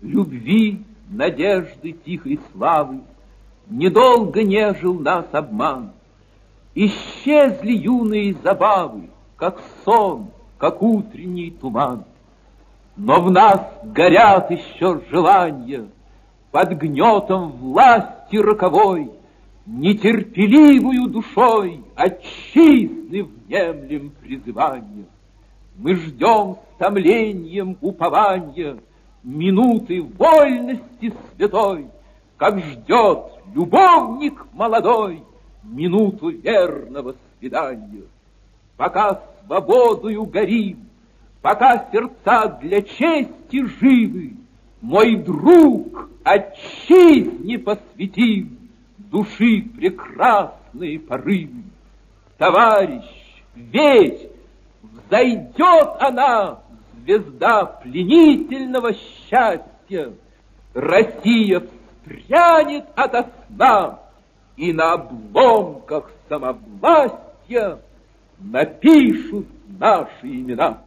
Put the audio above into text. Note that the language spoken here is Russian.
любви, надежды, тихой славы. Недолго нежил нас обман. Исчезли юные забавы, как сон, как утренний туман. Но в нас горят еще желания под гнетом власти роковой, Нетерпеливую душой отчизны внемлем призывания. Мы ждем с томлением упования Минуты вольности святой, Как ждет любовник молодой Минуту верного свидания. Пока свободою горим, Пока сердца для чести живы, Мой друг, отчизне посвятим Души прекрасные порывы. Товарищ, ведь взойдет она, Звезда пленительного счастья, Россия встрянет ото сна, И на обломках самовластия Напишут наши имена.